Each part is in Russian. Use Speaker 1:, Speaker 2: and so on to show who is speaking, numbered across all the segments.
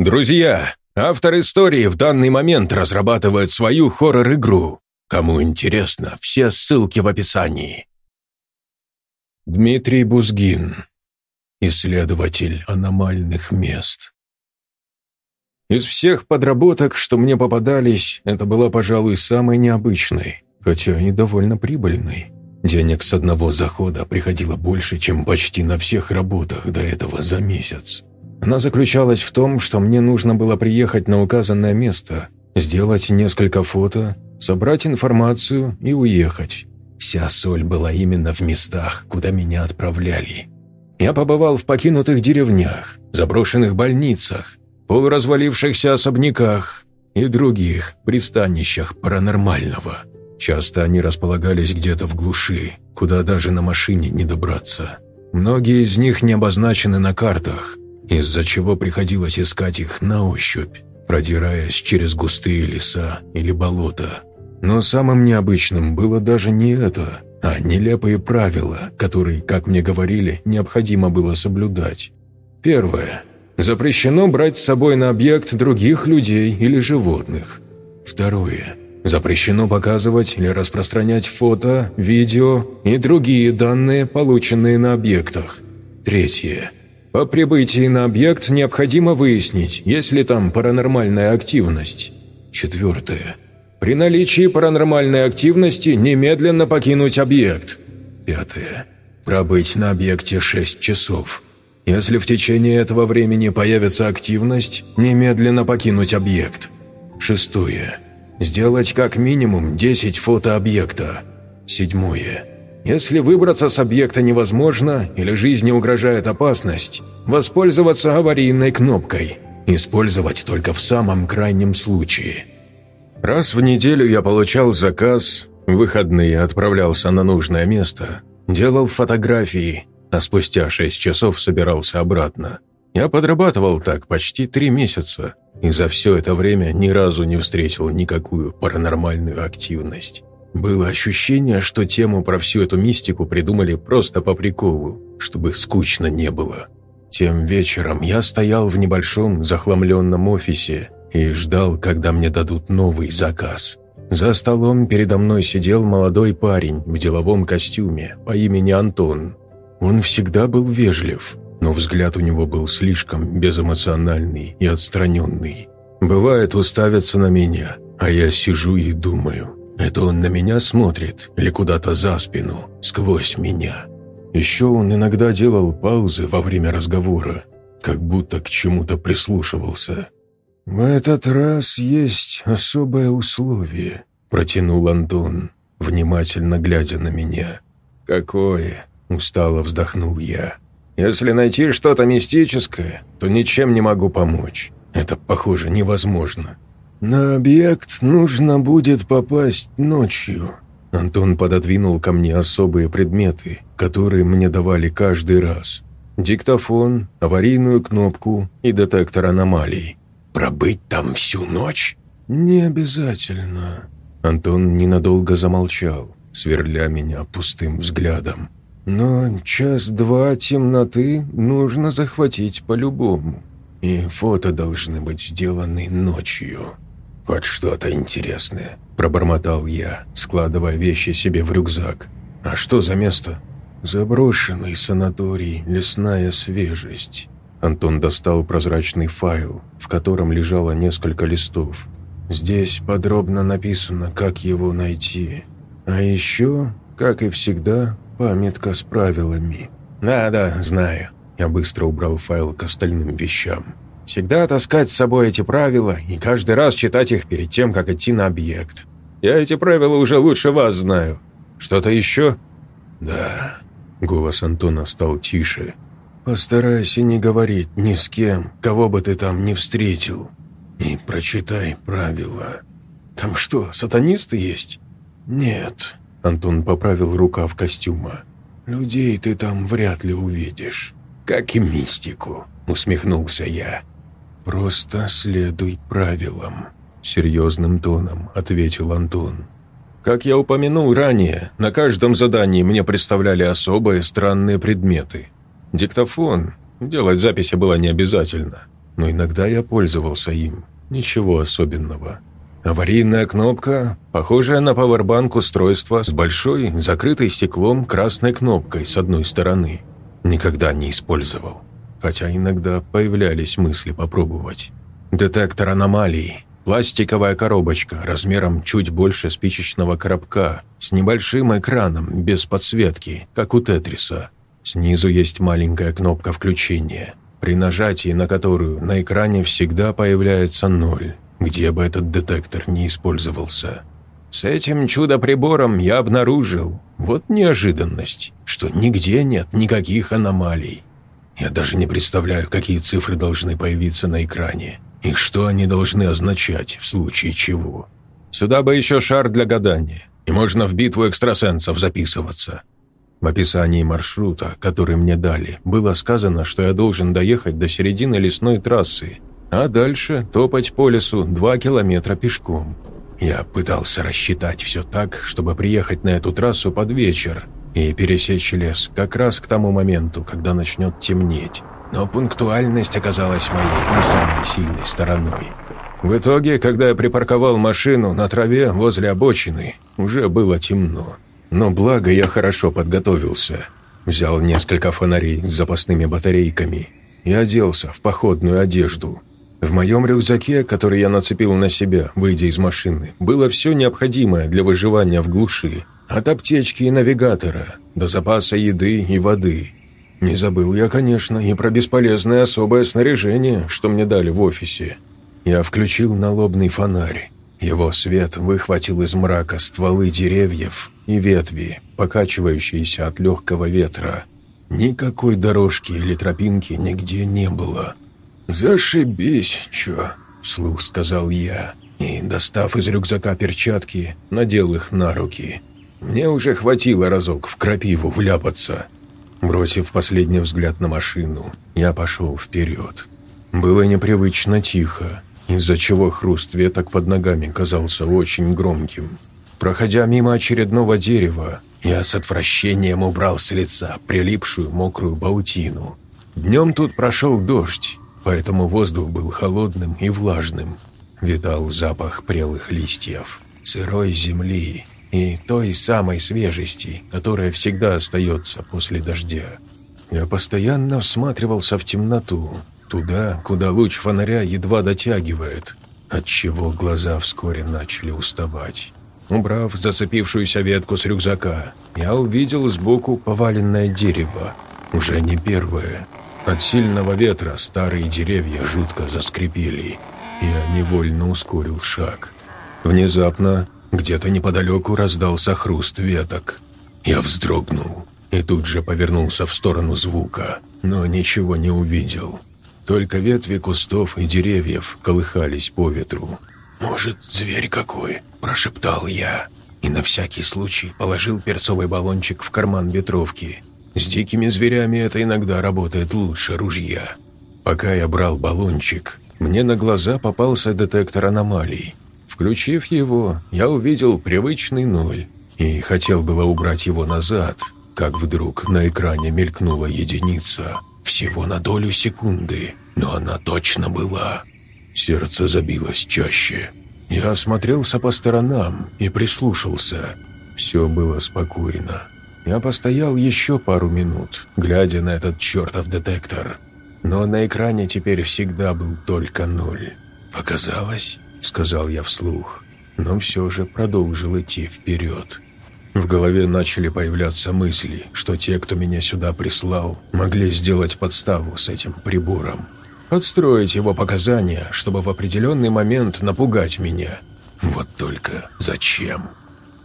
Speaker 1: Друзья, автор истории в данный момент разрабатывает свою хоррор-игру. Кому интересно, все ссылки в описании. Дмитрий Бузгин. Исследователь аномальных мест. Из всех подработок, что мне попадались, это была, пожалуй, самой необычной, хотя и довольно прибыльной. Денег с одного захода приходило больше, чем почти на всех работах до этого за месяц. Она заключалась в том, что мне нужно было приехать на указанное место, сделать несколько фото, собрать информацию и уехать. Вся соль была именно в местах, куда меня отправляли. Я побывал в покинутых деревнях, заброшенных больницах, полуразвалившихся особняках и других пристанищах паранормального. Часто они располагались где-то в глуши, куда даже на машине не добраться. Многие из них не обозначены на картах, из-за чего приходилось искать их на ощупь, продираясь через густые леса или болота. Но самым необычным было даже не это, а нелепые правила, которые, как мне говорили, необходимо было соблюдать. Первое. Запрещено брать с собой на объект других людей или животных. Второе. Запрещено показывать или распространять фото, видео и другие данные, полученные на объектах. Третье. По прибытии на объект необходимо выяснить, есть ли там паранормальная активность. Четвертое. При наличии паранормальной активности немедленно покинуть объект. Пятое. Пробыть на объекте 6 часов. Если в течение этого времени появится активность, немедленно покинуть объект. Шестое. Сделать как минимум 10 фото объекта. Седьмое. Если выбраться с объекта невозможно или жизни угрожает опасность, воспользоваться аварийной кнопкой. Использовать только в самом крайнем случае. Раз в неделю я получал заказ, в выходные отправлялся на нужное место, делал фотографии, а спустя шесть часов собирался обратно. Я подрабатывал так почти три месяца, и за все это время ни разу не встретил никакую паранормальную активность. Было ощущение, что тему про всю эту мистику придумали просто по приколу, чтобы скучно не было. Тем вечером я стоял в небольшом захламленном офисе и ждал, когда мне дадут новый заказ. За столом передо мной сидел молодой парень в деловом костюме по имени Антон. Он всегда был вежлив, но взгляд у него был слишком безэмоциональный и отстраненный. Бывает, уставится на меня, а я сижу и думаю – это он на меня смотрит или куда-то за спину, сквозь меня. Еще он иногда делал паузы во время разговора, как будто к чему-то прислушивался. «В этот раз есть особое условие», – протянул Антон, внимательно глядя на меня. «Какое?» – устало вздохнул я. «Если найти что-то мистическое, то ничем не могу помочь. Это, похоже, невозможно. «На объект нужно будет попасть ночью». Антон пододвинул ко мне особые предметы, которые мне давали каждый раз. Диктофон, аварийную кнопку и детектор аномалий. «Пробыть там всю ночь?» «Не обязательно». Антон ненадолго замолчал, сверля меня пустым взглядом. «Но час-два темноты нужно захватить по-любому, и фото должны быть сделаны ночью». «Хоть что-то интересное», – пробормотал я, складывая вещи себе в рюкзак. «А что за место?» «Заброшенный санаторий, лесная свежесть». Антон достал прозрачный файл, в котором лежало несколько листов. Здесь подробно написано, как его найти. А еще, как и всегда, памятка с правилами. «Да-да, знаю». Я быстро убрал файл к остальным вещам. Всегда таскать с собой эти правила и каждый раз читать их перед тем, как идти на объект. Я эти правила уже лучше вас знаю. Что-то еще?» «Да». Голос Антона стал тише. «Постарайся не говорить ни с кем, кого бы ты там не встретил. И прочитай правила». «Там что, сатанисты есть?» «Нет». Антон поправил рукав костюма. «Людей ты там вряд ли увидишь». «Как и мистику», — усмехнулся я. «Просто следуй правилам», — серьезным тоном ответил Антон. «Как я упомянул ранее, на каждом задании мне представляли особые странные предметы. Диктофон. Делать записи было не обязательно. но иногда я пользовался им. Ничего особенного. Аварийная кнопка, похожая на пауэрбанк устройство с большой, закрытой стеклом красной кнопкой с одной стороны. Никогда не использовал. Хотя иногда появлялись мысли попробовать. Детектор аномалий. Пластиковая коробочка размером чуть больше спичечного коробка с небольшим экраном без подсветки, как у Тетриса. Снизу есть маленькая кнопка включения, при нажатии на которую на экране всегда появляется ноль где бы этот детектор не использовался. С этим чудо-прибором я обнаружил, вот неожиданность, что нигде нет никаких аномалий. Я даже не представляю, какие цифры должны появиться на экране, и что они должны означать, в случае чего. Сюда бы еще шар для гадания, и можно в битву экстрасенсов записываться. В описании маршрута, который мне дали, было сказано, что я должен доехать до середины лесной трассы а дальше топать по лесу два километра пешком. Я пытался рассчитать все так, чтобы приехать на эту трассу под вечер и пересечь лес как раз к тому моменту, когда начнет темнеть. Но пунктуальность оказалась моей не самой сильной стороной. В итоге, когда я припарковал машину на траве возле обочины, уже было темно. Но благо я хорошо подготовился. Взял несколько фонарей с запасными батарейками и оделся в походную одежду – в моем рюкзаке, который я нацепил на себя, выйдя из машины, было все необходимое для выживания в глуши. От аптечки и навигатора до запаса еды и воды. Не забыл я, конечно, и про бесполезное особое снаряжение, что мне дали в офисе. Я включил налобный фонарь. Его свет выхватил из мрака стволы деревьев и ветви, покачивающиеся от легкого ветра. Никакой дорожки или тропинки нигде не было. «Зашибись, чё?» – вслух сказал я, и, достав из рюкзака перчатки, надел их на руки. Мне уже хватило разок в крапиву вляпаться. Бросив последний взгляд на машину, я пошел вперед. Было непривычно тихо, из-за чего хруст веток под ногами казался очень громким. Проходя мимо очередного дерева, я с отвращением убрал с лица прилипшую мокрую паутину. Днем тут прошел дождь, поэтому воздух был холодным и влажным. Витал запах прелых листьев, сырой земли и той самой свежести, которая всегда остается после дождя. Я постоянно всматривался в темноту, туда, куда луч фонаря едва дотягивает, отчего глаза вскоре начали уставать. Убрав зацепившуюся ветку с рюкзака, я увидел сбоку поваленное дерево, уже не первое, от сильного ветра старые деревья жутко заскрипели. Я невольно ускорил шаг. Внезапно где-то неподалеку раздался хруст веток. Я вздрогнул и тут же повернулся в сторону звука, но ничего не увидел. Только ветви кустов и деревьев колыхались по ветру. «Может, зверь какой?» – прошептал я. И на всякий случай положил перцовый баллончик в карман ветровки – с дикими зверями это иногда работает лучше ружья. Пока я брал баллончик, мне на глаза попался детектор аномалий. Включив его, я увидел привычный ноль и хотел было убрать его назад, как вдруг на экране мелькнула единица. Всего на долю секунды, но она точно была. Сердце забилось чаще. Я осмотрелся по сторонам и прислушался. Все было спокойно. Я постоял еще пару минут, глядя на этот чертов детектор. Но на экране теперь всегда был только ноль. «Показалось?» – сказал я вслух, но все же продолжил идти вперед. В голове начали появляться мысли, что те, кто меня сюда прислал, могли сделать подставу с этим прибором. Подстроить его показания, чтобы в определенный момент напугать меня. Вот только зачем?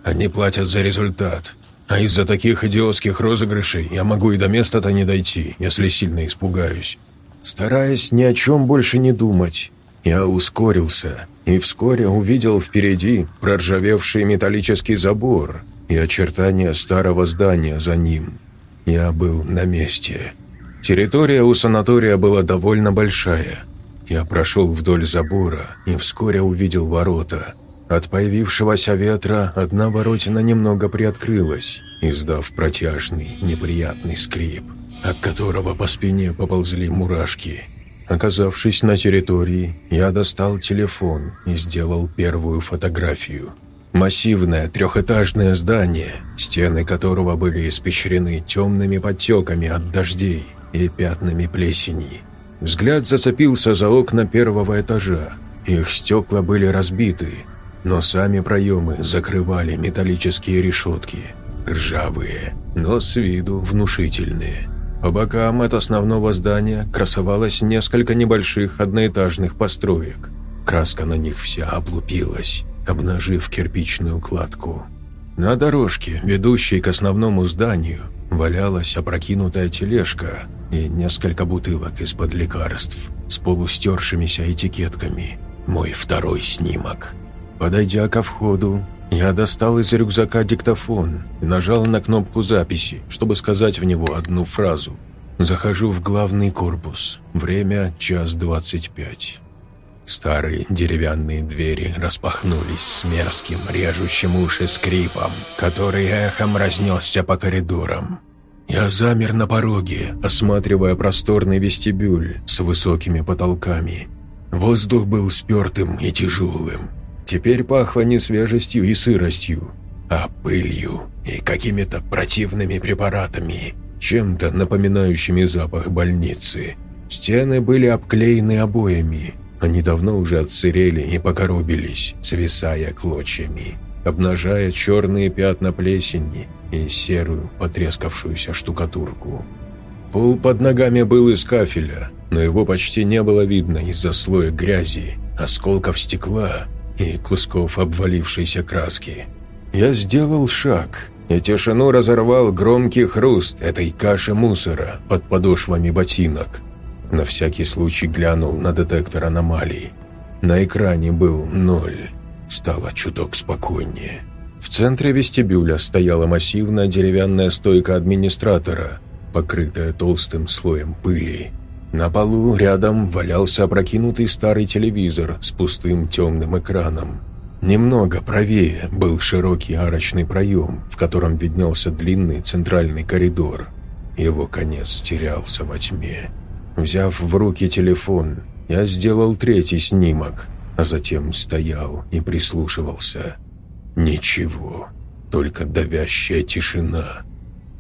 Speaker 1: Они платят за результат, а из-за таких идиотских розыгрышей я могу и до места-то не дойти, если сильно испугаюсь. Стараясь ни о чем больше не думать, я ускорился и вскоре увидел впереди проржавевший металлический забор и очертания старого здания за ним. Я был на месте. Территория у санатория была довольно большая. Я прошел вдоль забора и вскоре увидел ворота – от появившегося ветра одна воротина немного приоткрылась, издав протяжный, неприятный скрип, от которого по спине поползли мурашки. Оказавшись на территории, я достал телефон и сделал первую фотографию. Массивное трехэтажное здание, стены которого были испещрены темными подтеками от дождей и пятнами плесени. Взгляд зацепился за окна первого этажа. Их стекла были разбиты, но сами проемы закрывали металлические решетки, ржавые, но с виду внушительные. По бокам от основного здания красовалось несколько небольших одноэтажных построек. Краска на них вся облупилась, обнажив кирпичную кладку. На дорожке, ведущей к основному зданию, валялась опрокинутая тележка и несколько бутылок из-под лекарств с полустершимися этикетками. Мой второй снимок. Подойдя ко входу, я достал из рюкзака диктофон и нажал на кнопку записи, чтобы сказать в него одну фразу. Захожу в главный корпус. Время час двадцать пять. Старые деревянные двери распахнулись с мерзким, режущим уши скрипом, который эхом разнесся по коридорам. Я замер на пороге, осматривая просторный вестибюль с высокими потолками. Воздух был спертым и тяжелым. Теперь пахло не свежестью и сыростью, а пылью и какими-то противными препаратами, чем-то напоминающими запах больницы. Стены были обклеены обоями, они давно уже отсырели и покоробились, свисая клочьями, обнажая черные пятна плесени и серую потрескавшуюся штукатурку. Пол под ногами был из кафеля, но его почти не было видно из-за слоя грязи, осколков стекла и кусков обвалившейся краски. Я сделал шаг, и тишину разорвал громкий хруст этой каши мусора под подошвами ботинок. На всякий случай глянул на детектор аномалий. На экране был ноль. Стало чуток спокойнее. В центре вестибюля стояла массивная деревянная стойка администратора, покрытая толстым слоем пыли. На полу рядом валялся опрокинутый старый телевизор с пустым темным экраном. Немного правее был широкий арочный проем, в котором виднелся длинный центральный коридор. Его конец терялся во тьме. Взяв в руки телефон, я сделал третий снимок, а затем стоял и прислушивался. Ничего, только давящая тишина.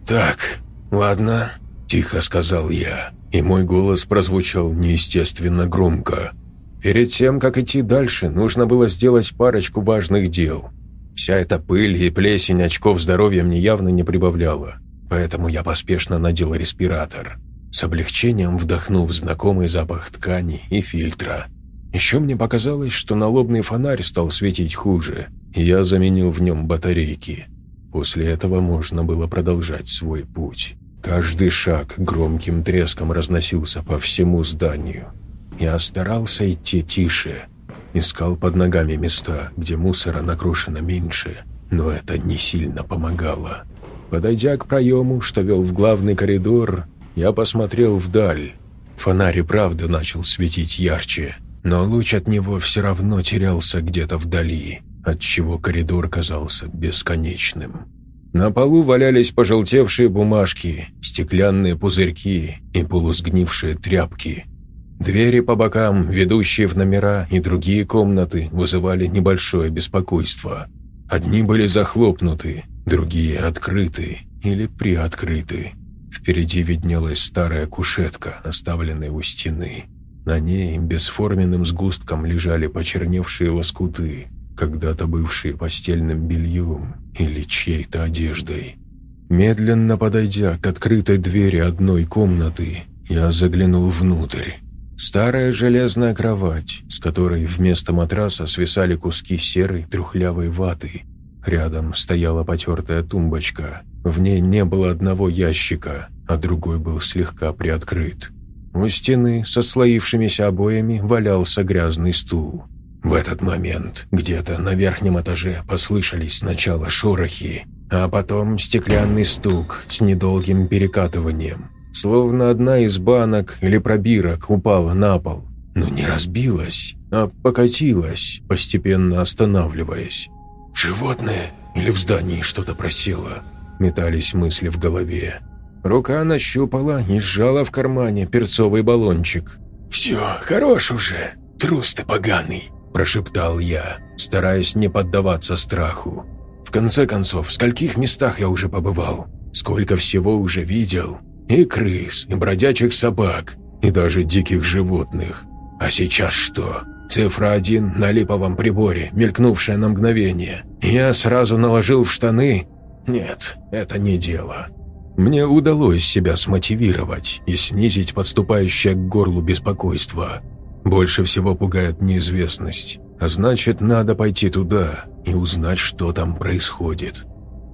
Speaker 1: «Так, ладно», – тихо сказал я и мой голос прозвучал неестественно громко. Перед тем, как идти дальше, нужно было сделать парочку важных дел. Вся эта пыль и плесень очков здоровья мне явно не прибавляла, поэтому я поспешно надел респиратор, с облегчением вдохнув знакомый запах ткани и фильтра. Еще мне показалось, что налобный фонарь стал светить хуже, и я заменил в нем батарейки. После этого можно было продолжать свой путь. Каждый шаг громким треском разносился по всему зданию. Я старался идти тише, искал под ногами места, где мусора накрушено меньше, но это не сильно помогало. Подойдя к проему, что вел в главный коридор, я посмотрел вдаль. Фонарь и правда начал светить ярче, но луч от него все равно терялся где-то вдали, отчего коридор казался бесконечным. На полу валялись пожелтевшие бумажки, стеклянные пузырьки и полусгнившие тряпки. Двери по бокам, ведущие в номера и другие комнаты, вызывали небольшое беспокойство. Одни были захлопнуты, другие открыты или приоткрыты. Впереди виднелась старая кушетка, оставленная у стены. На ней бесформенным сгустком лежали почерневшие лоскуты, когда-то бывшие постельным бельем или чьей-то одеждой. Медленно подойдя к открытой двери одной комнаты, я заглянул внутрь. Старая железная кровать, с которой вместо матраса свисали куски серой трухлявой ваты. Рядом стояла потертая тумбочка. В ней не было одного ящика, а другой был слегка приоткрыт. У стены со слоившимися обоями валялся грязный стул. В этот момент где-то на верхнем этаже послышались сначала шорохи, а потом стеклянный стук с недолгим перекатыванием. Словно одна из банок или пробирок упала на пол, но не разбилась, а покатилась, постепенно останавливаясь. «Животное или в здании что-то просело?» – метались мысли в голове. Рука нащупала и сжала в кармане перцовый баллончик. «Все, хорош уже, трус ты поганый», – прошептал я, стараясь не поддаваться страху. В конце концов, в скольких местах я уже побывал, сколько всего уже видел. И крыс, и бродячих собак, и даже диких животных. А сейчас что? Цифра один на липовом приборе, мелькнувшая на мгновение. Я сразу наложил в штаны? Нет, это не дело. Мне удалось себя смотивировать и снизить подступающее к горлу беспокойство. Больше всего пугает неизвестность, а значит, надо пойти туда и узнать, что там происходит.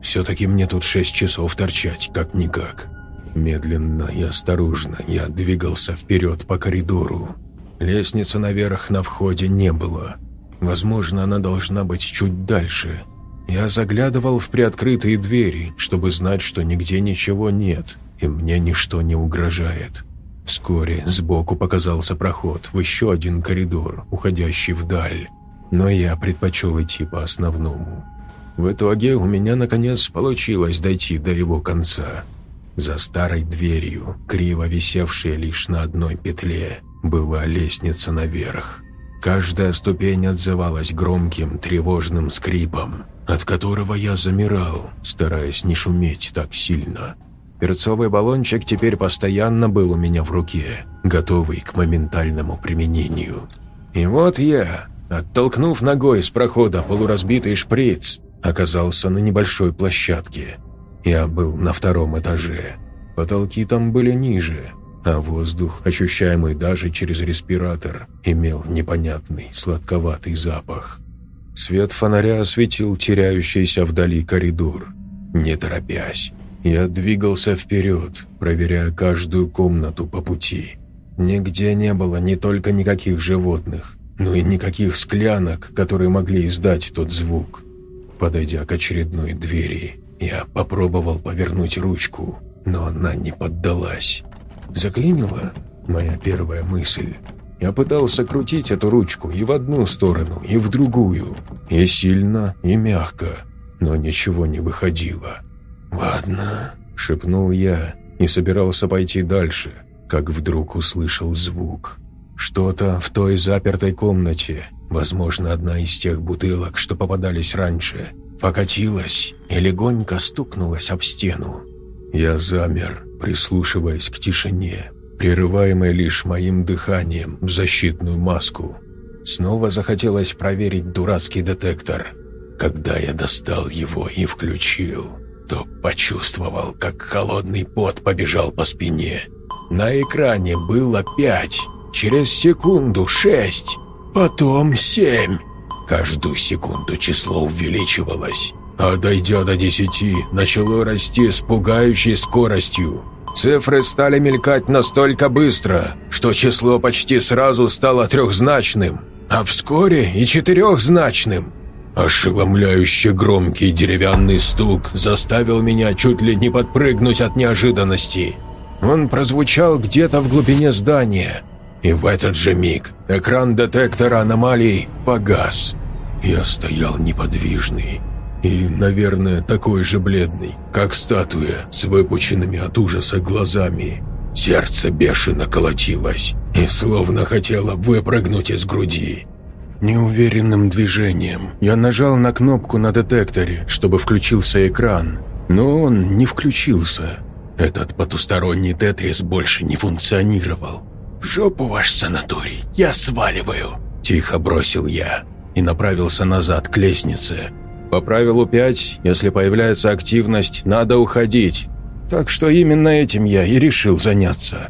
Speaker 1: Все-таки мне тут шесть часов торчать, как-никак. Медленно и осторожно я двигался вперед по коридору. Лестницы наверх на входе не было. Возможно, она должна быть чуть дальше – я заглядывал в приоткрытые двери, чтобы знать, что нигде ничего нет, и мне ничто не угрожает. Вскоре сбоку показался проход в еще один коридор, уходящий вдаль, но я предпочел идти по основному. В итоге у меня наконец получилось дойти до его конца. За старой дверью, криво висевшей лишь на одной петле, была лестница наверх. Каждая ступень отзывалась громким тревожным скрипом от которого я замирал, стараясь не шуметь так сильно. Перцовый баллончик теперь постоянно был у меня в руке, готовый к моментальному применению. И вот я, оттолкнув ногой с прохода полуразбитый шприц, оказался на небольшой площадке. Я был на втором этаже. Потолки там были ниже, а воздух, ощущаемый даже через респиратор, имел непонятный сладковатый запах. Свет фонаря осветил теряющийся вдали коридор. Не торопясь, я двигался вперед, проверяя каждую комнату по пути. Нигде не было не только никаких животных, но и никаких склянок, которые могли издать тот звук. Подойдя к очередной двери, я попробовал повернуть ручку, но она не поддалась. Заклинила моя первая мысль. Я пытался крутить эту ручку и в одну сторону, и в другую, и сильно, и мягко, но ничего не выходило. «Ладно», — шепнул я и собирался пойти дальше, как вдруг услышал звук. Что-то в той запертой комнате, возможно, одна из тех бутылок, что попадались раньше, покатилась и легонько стукнулась об стену. Я замер, прислушиваясь к тишине, прерываемой лишь моим дыханием в защитную маску. Снова захотелось проверить дурацкий детектор. Когда я достал его и включил, то почувствовал, как холодный пот побежал по спине. На экране было пять, через секунду шесть, потом семь. Каждую секунду число увеличивалось, а дойдя до десяти, начало расти с пугающей скоростью. Цифры стали мелькать настолько быстро, что число почти сразу стало трехзначным, а вскоре и четырехзначным. Ошеломляюще громкий деревянный стук заставил меня чуть ли не подпрыгнуть от неожиданности. Он прозвучал где-то в глубине здания, и в этот же миг экран детектора аномалий погас. Я стоял неподвижный, и, наверное, такой же бледный, как статуя с выпученными от ужаса глазами. Сердце бешено колотилось и словно хотело выпрыгнуть из груди. Неуверенным движением я нажал на кнопку на детекторе, чтобы включился экран, но он не включился. Этот потусторонний тетрис больше не функционировал. «В жопу ваш санаторий, я сваливаю!» – тихо бросил я и направился назад к лестнице, по правилу 5, если появляется активность, надо уходить. Так что именно этим я и решил заняться.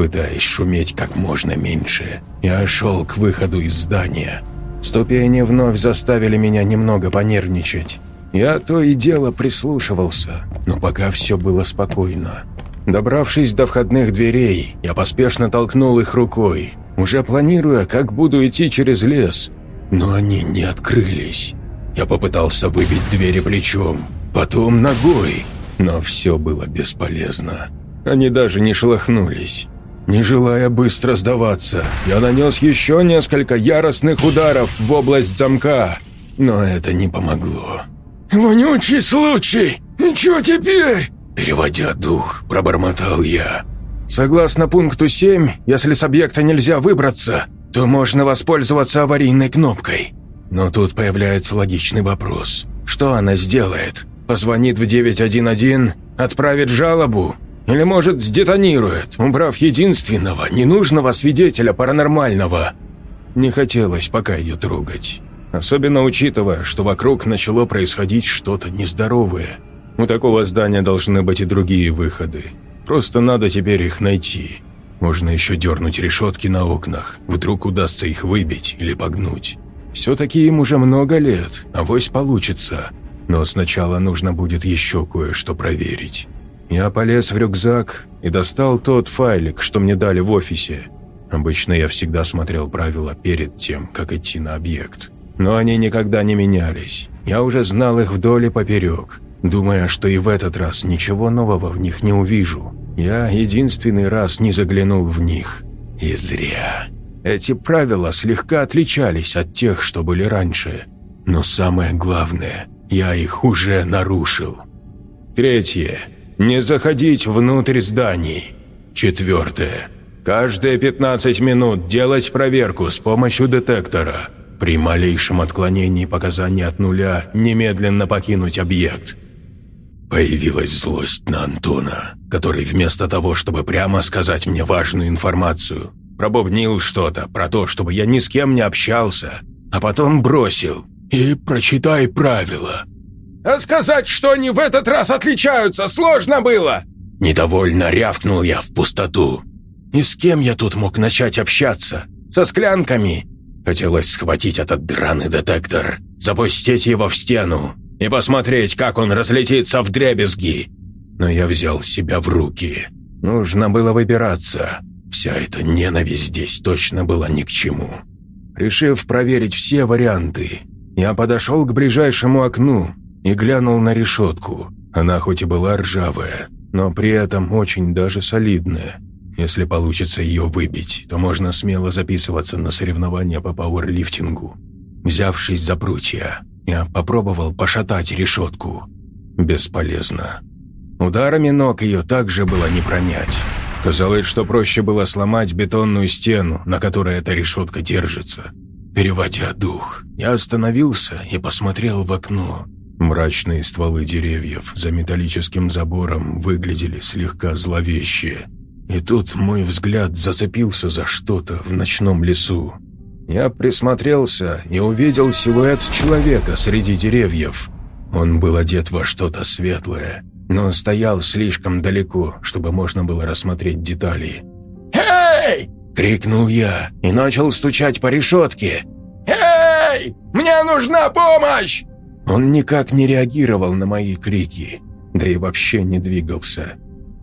Speaker 1: Пытаясь шуметь как можно меньше, я шел к выходу из здания. Ступени вновь заставили меня немного понервничать. Я то и дело прислушивался, но пока все было спокойно. Добравшись до входных дверей, я поспешно толкнул их рукой, уже планируя, как буду идти через лес. Но они не открылись. Я попытался выбить двери плечом, потом ногой, но все было бесполезно. Они даже не шелохнулись. Не желая быстро сдаваться, я нанес еще несколько яростных ударов в область замка, но это не помогло. «Вонючий случай! И что теперь?» Переводя дух, пробормотал я.
Speaker 2: Согласно пункту 7, если с объекта нельзя выбраться, то можно воспользоваться аварийной кнопкой. Но тут появляется логичный вопрос. Что она сделает? Позвонит в 911, отправит жалобу? Или, может, сдетонирует, убрав единственного, ненужного свидетеля паранормального? Не хотелось пока ее трогать. Особенно учитывая, что вокруг начало происходить что-то нездоровое. У такого здания должны быть и другие выходы. Просто надо теперь их найти. Можно еще дернуть решетки на окнах, вдруг удастся их выбить или погнуть. Все-таки им уже много лет, а вось получится. Но сначала нужно будет еще кое-что проверить. Я полез в рюкзак и достал тот файлик, что мне дали в офисе. Обычно я всегда смотрел правила перед тем, как идти на объект. Но они никогда не менялись. Я уже знал их вдоль и поперек, думая, что и в этот раз ничего нового в них не увижу. Я единственный раз не заглянул в них. И зря. Эти правила слегка отличались от тех, что были раньше. Но самое главное, я их уже нарушил. Третье. Не заходить внутрь зданий. Четвертое. Каждые 15 минут делать проверку с помощью детектора. При малейшем отклонении показаний от нуля немедленно покинуть объект. Появилась злость на Антона, который вместо того, чтобы прямо сказать мне важную информацию, пробубнил что-то про то, чтобы я ни с кем не общался, а потом бросил «И прочитай правила».
Speaker 3: «А сказать, что они в этот раз отличаются, сложно было!»
Speaker 2: Недовольно рявкнул я в пустоту. И с кем я тут мог начать общаться? Со склянками? Хотелось схватить этот драный детектор, запустить его в стену и посмотреть, как он разлетится в дребезги. Но я взял себя в руки. Нужно было выбираться. Вся эта ненависть здесь точно была ни к чему. Решив проверить все варианты, я подошел к ближайшему окну и глянул на решетку. Она хоть и была ржавая, но при этом очень даже солидная. Если получится ее выбить, то можно смело записываться на соревнования по пауэрлифтингу. Взявшись за прутья, я попробовал пошатать решетку. Бесполезно. Ударами ног ее также было не пронять. Казалось, что проще было сломать бетонную стену, на которой эта решетка держится. Переводя дух, я остановился и посмотрел в окно. Мрачные стволы деревьев за металлическим забором выглядели слегка зловеще. И тут мой взгляд зацепился за что-то в ночном лесу. Я присмотрелся и увидел силуэт человека среди деревьев. Он был одет во что-то светлое, но стоял слишком далеко, чтобы можно было рассмотреть детали.
Speaker 3: «Эй!»
Speaker 2: – крикнул я и начал стучать по решетке.
Speaker 3: «Эй! Мне нужна помощь!»
Speaker 2: Он никак не реагировал на мои крики, да и вообще не двигался.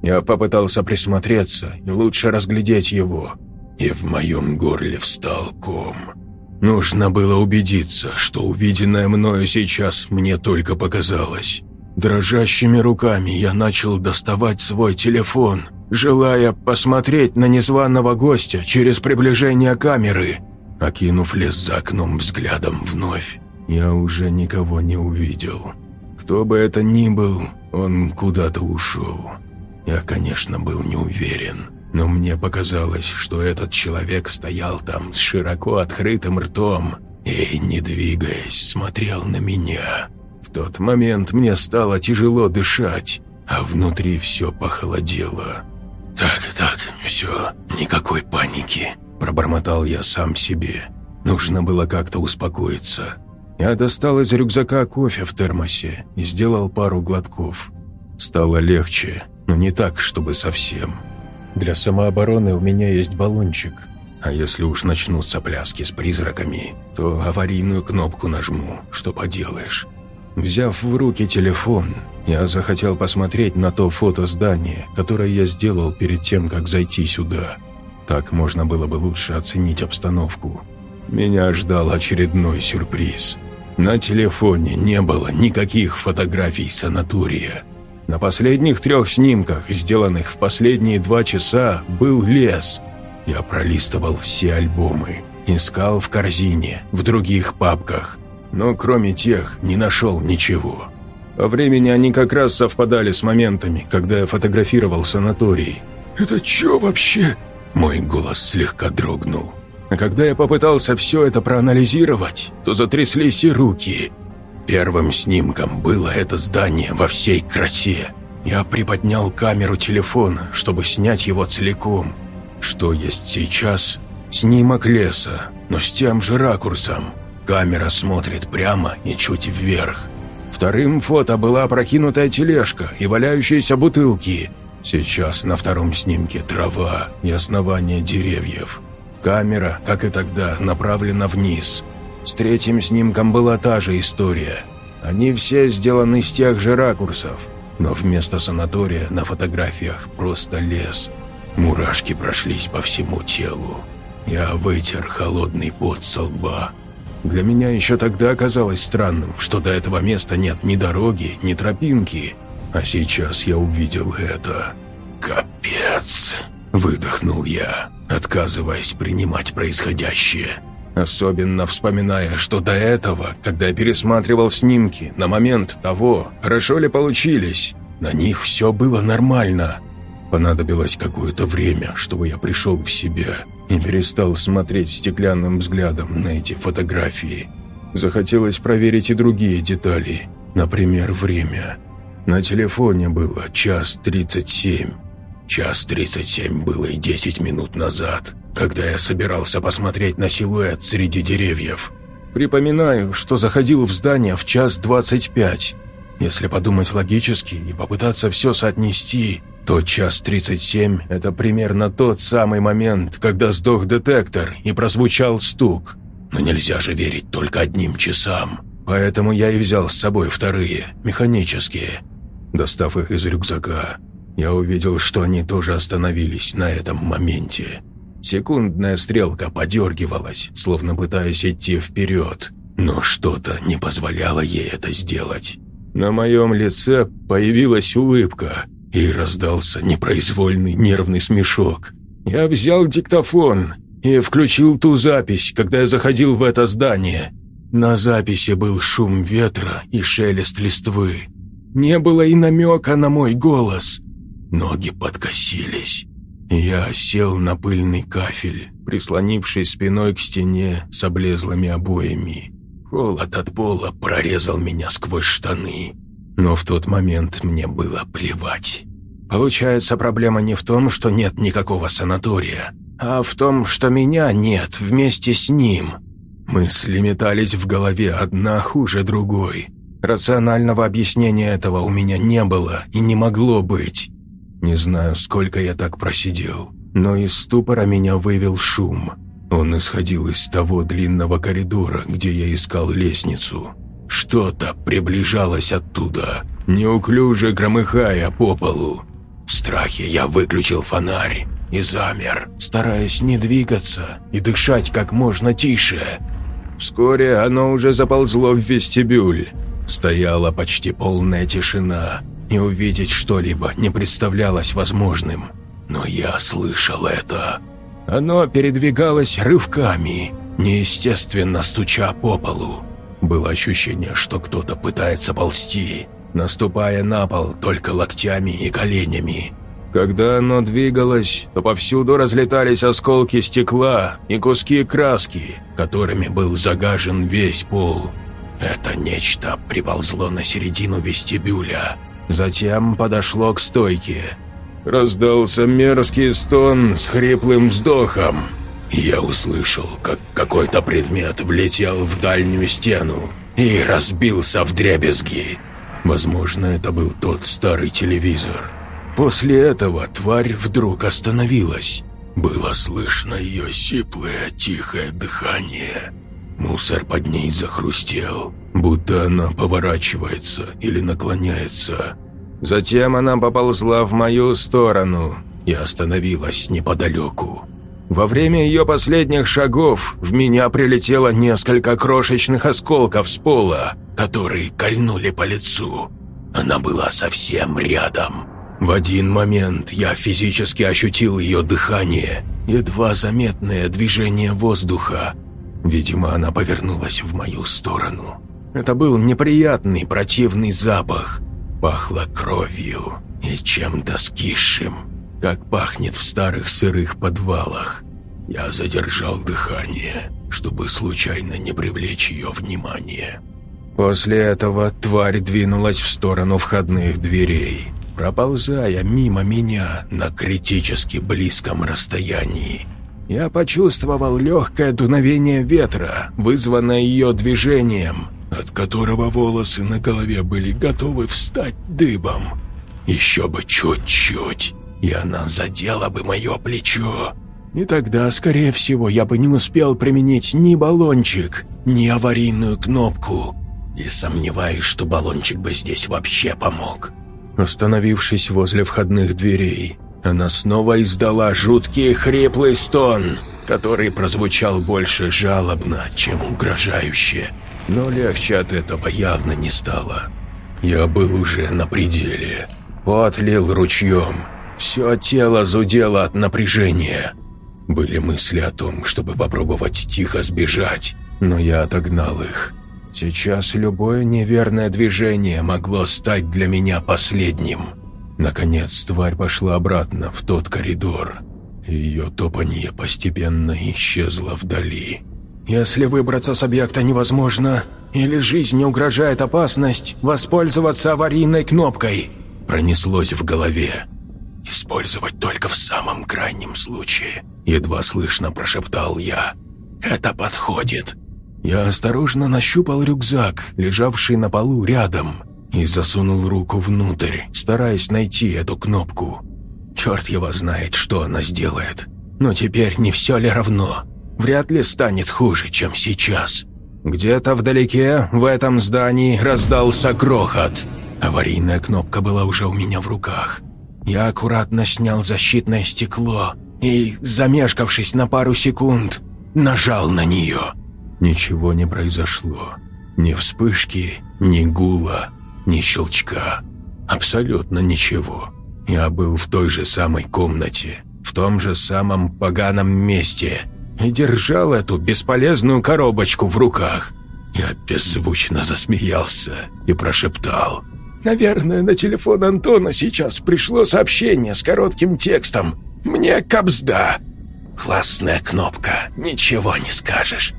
Speaker 2: Я попытался присмотреться и лучше разглядеть его – и в моем горле встал ком. Нужно было убедиться, что увиденное мною сейчас мне только показалось. Дрожащими руками я начал доставать свой телефон, желая посмотреть на незваного гостя через приближение камеры. Окинув лес за окном взглядом вновь, я уже никого не увидел. Кто бы это ни был, он куда-то ушел. Я, конечно, был не уверен но мне показалось, что этот человек стоял там с широко открытым ртом и, не двигаясь, смотрел на меня. В тот момент мне стало тяжело дышать, а внутри все похолодело. «Так, так, все, никакой паники», – пробормотал я сам себе. Нужно было как-то успокоиться. Я достал из рюкзака кофе в термосе и сделал пару глотков. Стало легче, но не так, чтобы совсем. Для самообороны у меня есть баллончик. А если уж начнутся пляски с призраками, то аварийную кнопку нажму, что поделаешь. Взяв в руки телефон, я захотел посмотреть на то фото здания, которое я сделал перед тем, как зайти сюда. Так можно было бы лучше оценить обстановку. Меня ждал очередной сюрприз. На телефоне не было никаких фотографий санатория. На последних трех снимках, сделанных в последние два часа, был лес. Я пролистывал все альбомы, искал в корзине, в других папках, но кроме тех не нашел ничего. По времени они как раз совпадали с моментами, когда я фотографировал санаторий. Это чё вообще?» Мой голос слегка дрогнул. А когда я попытался все это проанализировать, то затряслись и руки. Первым снимком было это здание во всей красе. Я приподнял камеру телефона, чтобы снять его целиком. Что есть сейчас? Снимок леса, но с тем же ракурсом. Камера смотрит прямо и чуть вверх. Вторым фото была опрокинутая тележка и валяющиеся бутылки. Сейчас на втором снимке трава и основание деревьев. Камера, как и тогда, направлена вниз. С третьим снимком была та же история. Они все сделаны с тех же ракурсов, но вместо санатория на фотографиях просто лес. Мурашки прошлись по всему телу. Я вытер холодный пот со лба. Для меня еще тогда казалось странным, что до этого места нет ни дороги, ни тропинки. А сейчас я увидел это. «Капец!» – выдохнул я, отказываясь принимать происходящее. Особенно вспоминая, что до этого, когда я пересматривал снимки, на момент того, хорошо ли получились, на них все было нормально. Понадобилось какое-то время, чтобы я пришел в себя и перестал смотреть стеклянным взглядом на эти фотографии. Захотелось проверить и другие детали, например, время. На телефоне было час тридцать семь. Час тридцать семь было и десять минут назад, когда я собирался посмотреть на силуэт среди деревьев. Припоминаю, что заходил в здание в час двадцать пять. Если подумать логически и попытаться все соотнести, то час 37 – это примерно тот самый момент, когда сдох детектор и прозвучал стук. Но нельзя же верить только одним часам. Поэтому я и взял с собой вторые, механические. Достав их из рюкзака, я увидел, что они тоже остановились на этом моменте. Секундная стрелка подергивалась, словно пытаясь идти вперед, но что-то не позволяло ей это сделать. На моем лице появилась улыбка – и раздался непроизвольный нервный смешок. Я взял диктофон и включил ту запись, когда я заходил в это здание. На записи был шум ветра и шелест листвы. Не было и намека на мой голос. Ноги подкосились. Я сел на пыльный кафель, прислонившись спиной к стене с облезлыми обоями. Холод от пола прорезал меня сквозь штаны. Но в тот момент мне было плевать. Получается, проблема не в том, что нет никакого санатория, а в том, что меня нет вместе с ним. Мысли метались в голове одна хуже другой. Рационального объяснения этого у меня не было и не могло быть. Не знаю, сколько я так просидел, но из ступора меня вывел шум. Он исходил из того длинного коридора, где я искал лестницу. Что-то приближалось оттуда, неуклюже громыхая по полу. В страхе я выключил фонарь и замер, стараясь не двигаться и дышать как можно тише. Вскоре оно уже заползло в вестибюль. Стояла почти полная тишина, и увидеть что-либо не представлялось возможным. Но я слышал это. Оно передвигалось рывками, неестественно стуча по полу. Было ощущение, что кто-то пытается ползти, наступая на пол только локтями и коленями. Когда оно двигалось, то повсюду разлетались осколки стекла и куски краски, которыми был загажен весь пол. Это нечто приползло на середину вестибюля, затем подошло к стойке. Раздался мерзкий стон с хриплым вздохом. Я услышал, как какой-то предмет влетел в дальнюю стену и разбился в дребезги. Возможно, это был тот старый телевизор. После этого тварь вдруг остановилась. Было слышно ее сиплое, тихое дыхание. Мусор под ней захрустел, будто она поворачивается или наклоняется. Затем она поползла в мою сторону и остановилась неподалеку. Во время ее последних шагов в меня прилетело несколько крошечных осколков с пола, которые кольнули по лицу. Она была совсем рядом. В один момент я физически ощутил ее дыхание, едва заметное движение воздуха. Видимо, она повернулась в мою сторону. Это был неприятный противный запах. Пахло кровью и чем-то скисшим. как пахнет в старых сырых подвалах. Я задержал дыхание, чтобы случайно не привлечь ее внимание. После этого тварь двинулась в сторону входных дверей, проползая мимо меня на критически близком расстоянии. Я почувствовал легкое дуновение ветра, вызванное ее движением, от которого волосы на голове были готовы встать дыбом. Еще бы чуть-чуть, и она задела бы мое плечо. И тогда, скорее всего, я бы не успел применить ни баллончик, ни аварийную кнопку. И сомневаюсь, что баллончик бы здесь вообще помог. Остановившись возле входных дверей, она снова издала жуткий хриплый стон, который прозвучал больше жалобно, чем угрожающе. Но легче от этого явно не стало. Я был уже на пределе. Пот лил ручьем. Все тело зудело от напряжения. Были мысли о том, чтобы попробовать тихо сбежать, но я отогнал их. Сейчас любое неверное движение могло стать для меня последним. Наконец, тварь пошла обратно в тот коридор. Ее топанье постепенно исчезло вдали. «Если выбраться с объекта невозможно, или жизни угрожает опасность, воспользоваться аварийной кнопкой», пронеслось в голове. «Использовать только в самом крайнем случае», едва слышно прошептал я. «Это подходит». Я осторожно нащупал рюкзак, лежавший на полу рядом, и засунул руку внутрь, стараясь найти эту кнопку. Черт его знает, что она сделает. Но теперь не все ли равно? Вряд ли станет хуже, чем сейчас. Где-то вдалеке, в этом здании, раздался грохот. Аварийная кнопка была уже у меня в руках. Я аккуратно снял защитное стекло и, замешкавшись на пару секунд, нажал на нее. Ничего не произошло. Ни вспышки, ни гула, ни щелчка. Абсолютно ничего. Я был в той же самой комнате, в том же самом поганом месте и держал эту бесполезную коробочку в руках. Я беззвучно засмеялся и прошептал. «Наверное, на телефон Антона сейчас пришло сообщение с коротким текстом. Мне капзда!» «Классная кнопка, ничего не скажешь».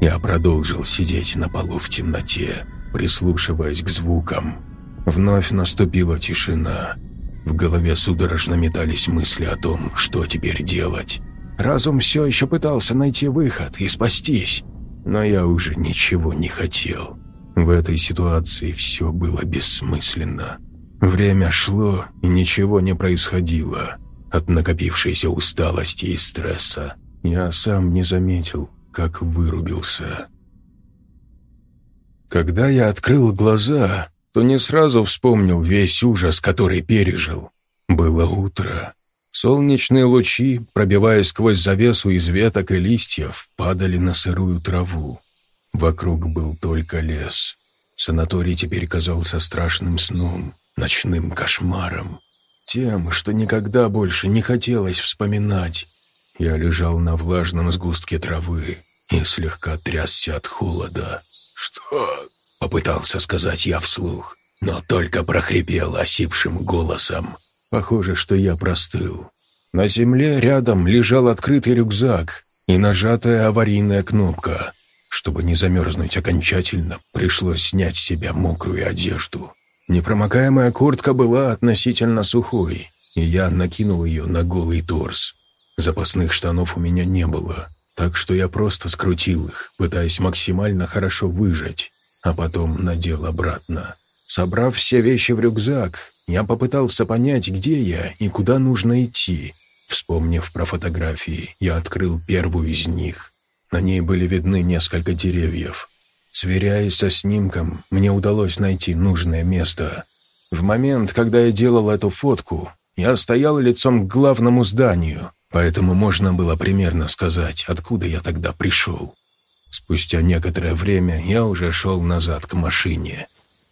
Speaker 2: Я продолжил сидеть на полу в темноте, прислушиваясь к звукам. Вновь наступила тишина. В голове судорожно метались мысли о том, что теперь делать. Разум все еще пытался найти выход и спастись, но я уже ничего не хотел. В этой ситуации все было бессмысленно. Время шло, и ничего не происходило. От накопившейся усталости и стресса я сам не заметил, как вырубился. Когда я открыл глаза, то не сразу вспомнил весь ужас, который пережил. Было утро. Солнечные лучи, пробиваясь сквозь завесу из веток и листьев, падали на сырую траву. Вокруг был только лес. Санаторий теперь казался страшным сном, ночным кошмаром. Тем, что никогда больше не хотелось вспоминать. Я лежал на влажном сгустке травы и слегка трясся от холода. «Что?» — попытался сказать я вслух, но только прохрипел осипшим голосом. Похоже, что я простыл. На земле рядом лежал открытый рюкзак и нажатая аварийная кнопка. Чтобы не замерзнуть окончательно, пришлось снять с себя мокрую одежду. Непромокаемая куртка была относительно сухой, и я накинул ее на голый торс. Запасных штанов у меня не было, так что я просто скрутил их, пытаясь максимально хорошо выжать, а потом надел обратно. Собрав все вещи в рюкзак, я попытался понять, где я и куда нужно идти. Вспомнив про фотографии, я открыл первую из них. На ней были видны несколько деревьев. Сверяясь со снимком, мне удалось найти нужное место. В момент, когда я делал эту фотку, я стоял лицом к главному зданию, поэтому можно было примерно сказать, откуда я тогда пришел. Спустя некоторое время я уже шел назад к машине.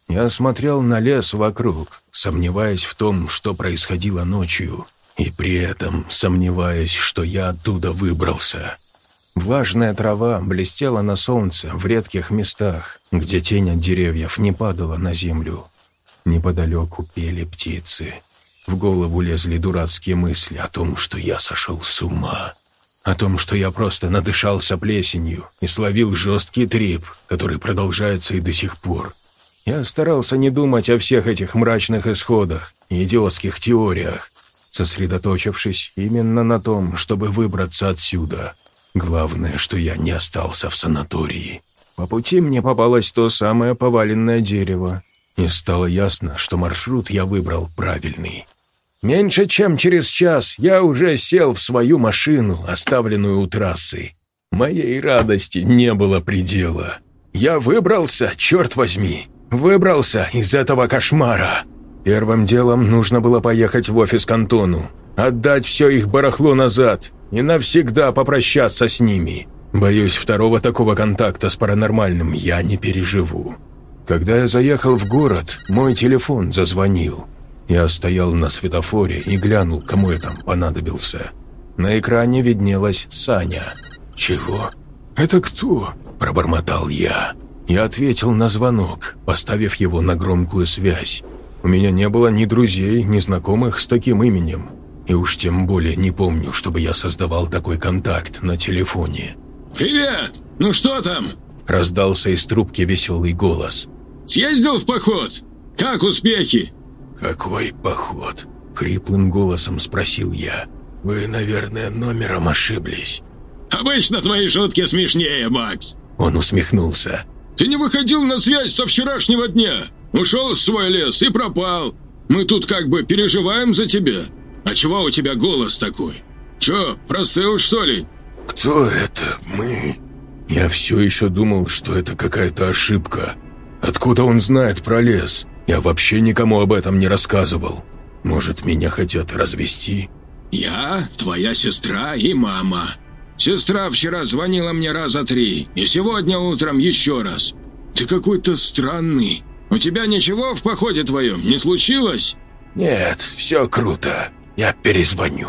Speaker 2: Я смотрел на лес вокруг, сомневаясь в том, что происходило ночью, и при этом сомневаясь, что я оттуда выбрался. Влажная трава блестела на солнце в редких местах, где тень от деревьев не падала на землю. Неподалеку пели птицы. В голову лезли дурацкие мысли о том, что я сошел с ума. О том, что я просто надышался плесенью и словил жесткий трип, который продолжается и до сих пор. Я старался не думать о всех этих мрачных исходах идиотских теориях, сосредоточившись именно на том, чтобы выбраться отсюда. Главное, что я не остался в санатории. По пути мне попалось то самое поваленное дерево, и стало ясно, что маршрут я выбрал правильный. Меньше чем через час я уже сел в свою машину, оставленную у трассы. Моей радости не было предела. Я выбрался, черт возьми, выбрался из этого кошмара. Первым делом нужно было поехать в офис к Антону, отдать все их барахло назад и навсегда попрощаться с ними. Боюсь, второго такого контакта с паранормальным я не переживу. Когда я заехал в город, мой телефон зазвонил. Я стоял на светофоре и глянул, кому я там понадобился. На экране виднелась Саня. «Чего? Это кто?» – пробормотал я. Я ответил на звонок, поставив его на громкую связь. У меня не было ни друзей, ни знакомых с таким именем. И уж тем более не помню, чтобы я создавал такой контакт на телефоне.
Speaker 3: «Привет! Ну что там?»
Speaker 2: – раздался из трубки веселый голос.
Speaker 3: «Съездил в поход? Как успехи?»
Speaker 2: «Какой поход?» – хриплым голосом спросил я. «Вы, наверное, номером ошиблись».
Speaker 3: «Обычно твои шутки смешнее, Макс!»
Speaker 2: Он усмехнулся.
Speaker 3: «Ты не выходил на связь со вчерашнего дня. Ушел в свой лес и пропал. Мы тут как бы переживаем за тебя. А чего у тебя голос такой? Че, простыл, что ли?»
Speaker 2: «Кто это? Мы?» Я все еще думал, что это какая-то ошибка. Откуда он знает про лес? Я вообще никому об этом не рассказывал. Может, меня хотят развести?»
Speaker 3: «Я, твоя сестра и мама. Сестра вчера звонила мне раза три, и сегодня утром еще раз. Ты какой-то странный. У тебя ничего в походе твоем не случилось?»
Speaker 2: «Нет, все круто. Я перезвоню».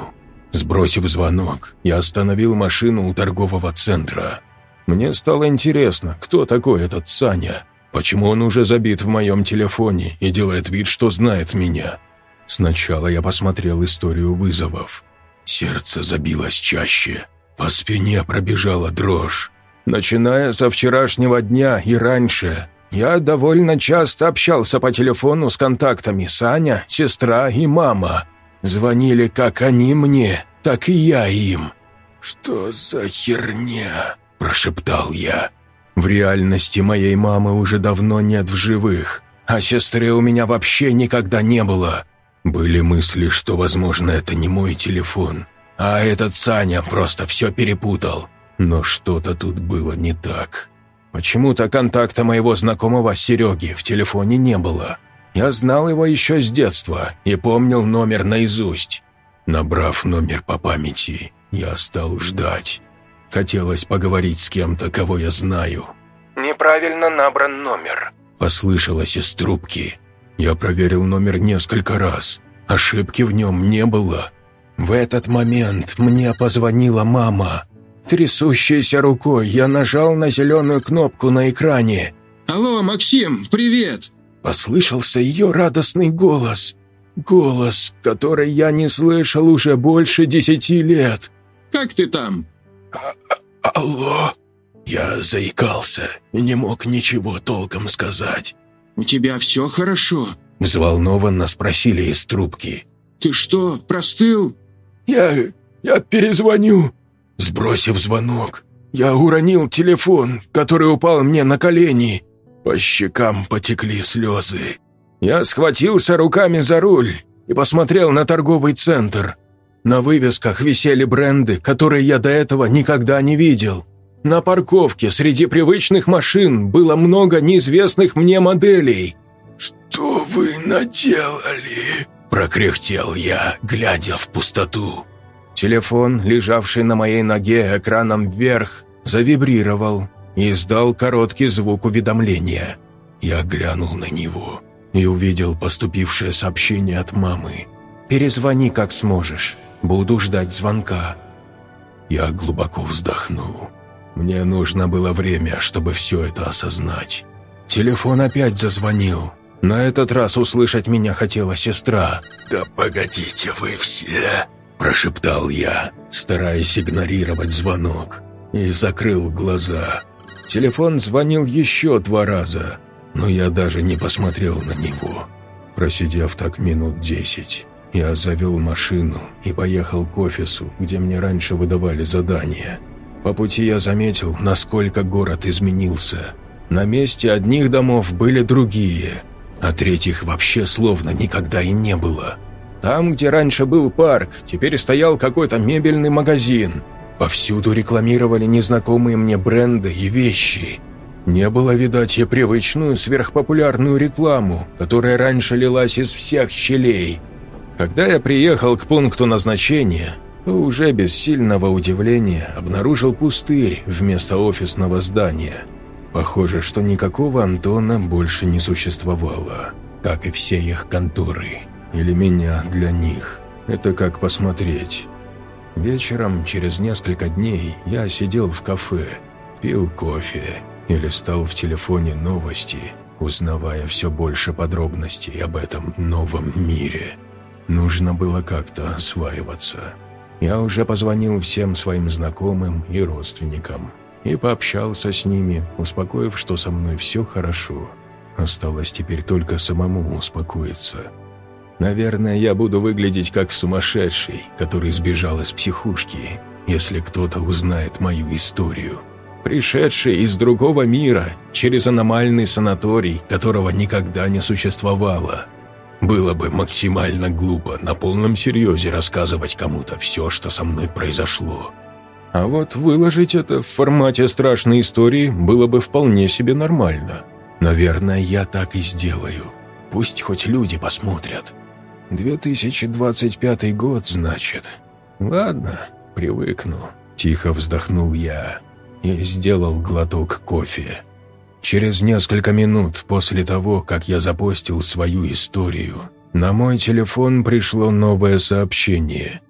Speaker 2: Сбросив звонок, я остановил машину у торгового центра. Мне стало интересно, кто такой этот Саня. Почему он уже забит в моем телефоне и делает вид, что знает меня? Сначала я посмотрел историю вызовов. Сердце забилось чаще. По спине пробежала дрожь. Начиная со вчерашнего дня и раньше, я довольно часто общался по телефону с контактами Саня, сестра и мама. Звонили как они мне, так и я им. «Что за херня?» – прошептал я. В реальности моей мамы уже давно нет в живых, а сестры у меня вообще никогда не было. Были мысли, что, возможно, это не мой телефон, а этот Саня просто все перепутал. Но что-то тут было не так. Почему-то контакта моего знакомого Сереги в телефоне не было. Я знал его еще с детства и помнил номер наизусть. Набрав номер по памяти, я стал ждать. Хотелось поговорить с кем-то, кого я знаю.
Speaker 4: «Неправильно набран номер», –
Speaker 2: послышалось из трубки. Я проверил номер несколько раз. Ошибки в нем не было. В этот момент мне позвонила мама. Трясущейся рукой я нажал на зеленую кнопку на экране.
Speaker 3: «Алло, Максим, привет!»
Speaker 2: Послышался ее радостный голос. Голос, который я не слышал уже больше десяти лет.
Speaker 3: «Как ты там?»
Speaker 2: А «Алло?» Я заикался не мог ничего толком сказать.
Speaker 3: «У тебя все хорошо?»
Speaker 2: Взволнованно спросили из трубки.
Speaker 3: «Ты что, простыл?»
Speaker 2: «Я... я перезвоню». Сбросив звонок, я уронил телефон, который упал мне на колени. По щекам потекли слезы. Я схватился руками за руль и посмотрел на торговый центр – на вывесках висели бренды, которые я до этого никогда не видел. На парковке среди привычных машин было много неизвестных мне моделей. «Что вы наделали?» – прокряхтел я, глядя в пустоту. Телефон, лежавший на моей ноге экраном вверх, завибрировал и издал короткий звук уведомления. Я глянул на него и увидел поступившее сообщение от мамы. «Перезвони, как сможешь. Буду ждать звонка». Я глубоко вздохнул. Мне нужно было время, чтобы все это осознать. Телефон опять зазвонил. На этот раз услышать меня хотела сестра.
Speaker 5: «Да погодите вы все!» – прошептал я,
Speaker 2: стараясь игнорировать звонок, и закрыл глаза. Телефон звонил еще два раза, но я даже не посмотрел на него. Просидев так минут десять, я завел машину и поехал к офису, где мне раньше выдавали задания. По пути я заметил, насколько город изменился. На месте одних домов были другие, а третьих вообще словно никогда и не было. Там, где раньше был парк, теперь стоял какой-то мебельный магазин. Повсюду рекламировали незнакомые мне бренды и вещи. Не было, видать, и привычную сверхпопулярную рекламу, которая раньше лилась из всех щелей. Когда я приехал к пункту назначения, то уже без сильного удивления обнаружил пустырь вместо офисного здания. Похоже, что никакого Антона больше не существовало, как и все их конторы. Или меня для них. Это как посмотреть. Вечером, через несколько дней, я сидел в кафе, пил кофе и листал в телефоне новости, узнавая все больше подробностей об этом новом мире. Нужно было как-то осваиваться. Я уже позвонил всем своим знакомым и родственникам и пообщался с ними, успокоив, что со мной все хорошо. Осталось теперь только самому успокоиться. Наверное, я буду выглядеть как сумасшедший, который сбежал из психушки, если кто-то узнает мою историю. Пришедший из другого мира, через аномальный санаторий, которого никогда не существовало – было бы максимально глупо на полном серьезе рассказывать кому-то все, что со мной произошло. А вот выложить это в формате страшной истории было бы вполне себе нормально. Наверное, я так и сделаю. Пусть хоть люди посмотрят. 2025 год, значит. Ладно, привыкну. Тихо вздохнул я и сделал глоток кофе. Через несколько минут после того, как я запостил свою историю, на мой телефон пришло новое сообщение.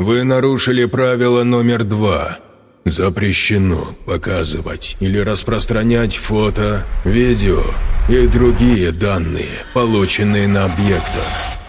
Speaker 2: «Вы нарушили правило номер два. Запрещено показывать или распространять фото, видео и другие данные, полученные на объектах.